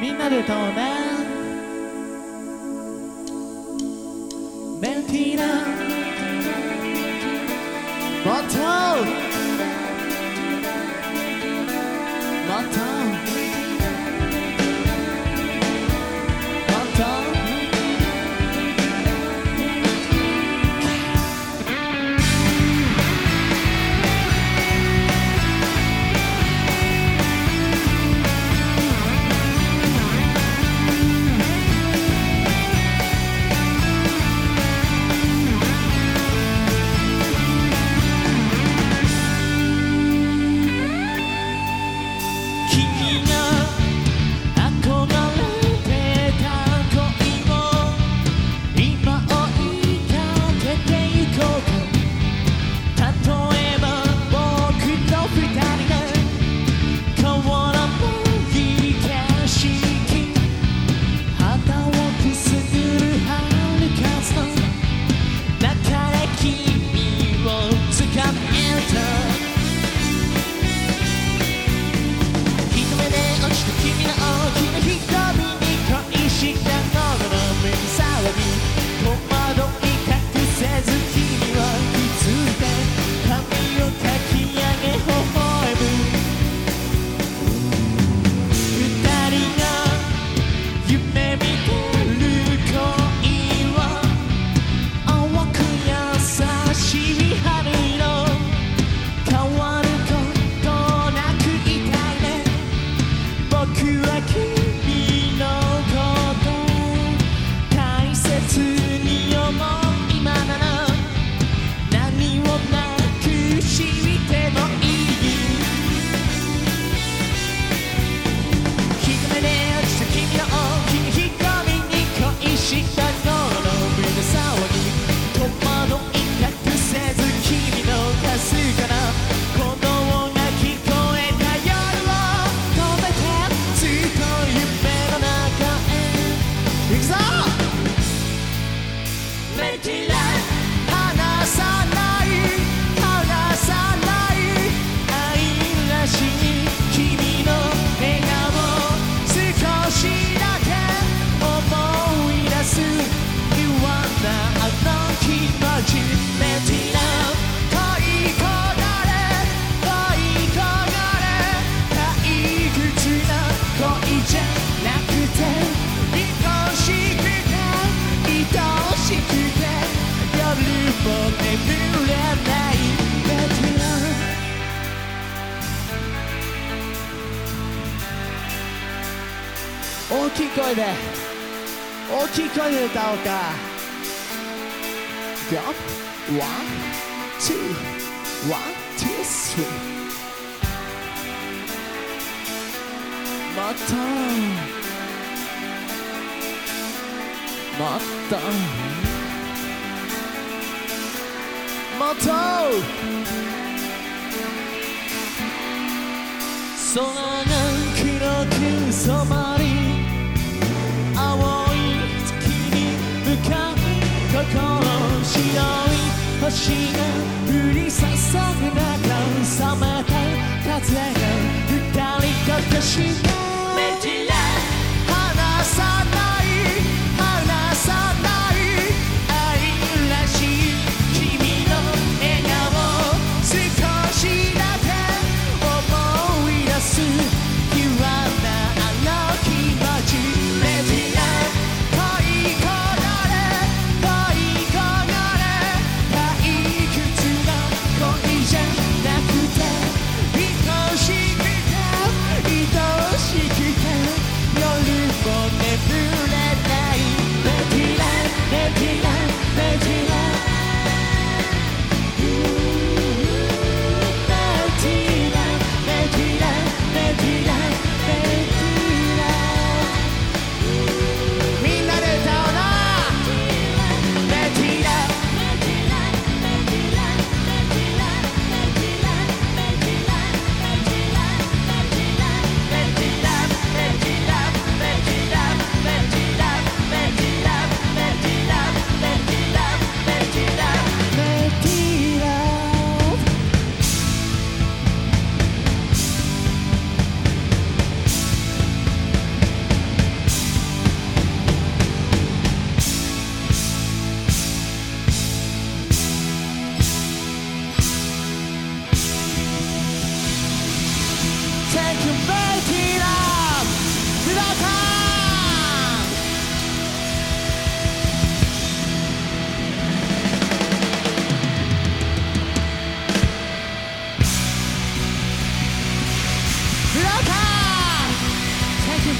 みんなで歌おうね。メティーナボトルボトル大きい声で大きい声で歌おうか。いくよワンツーワン。ツースリーもっともっとと。空が黒く染まり青い月に向かい心白い星が降り注ぐ中冷めた風が光がかして目散ら離さない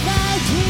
about you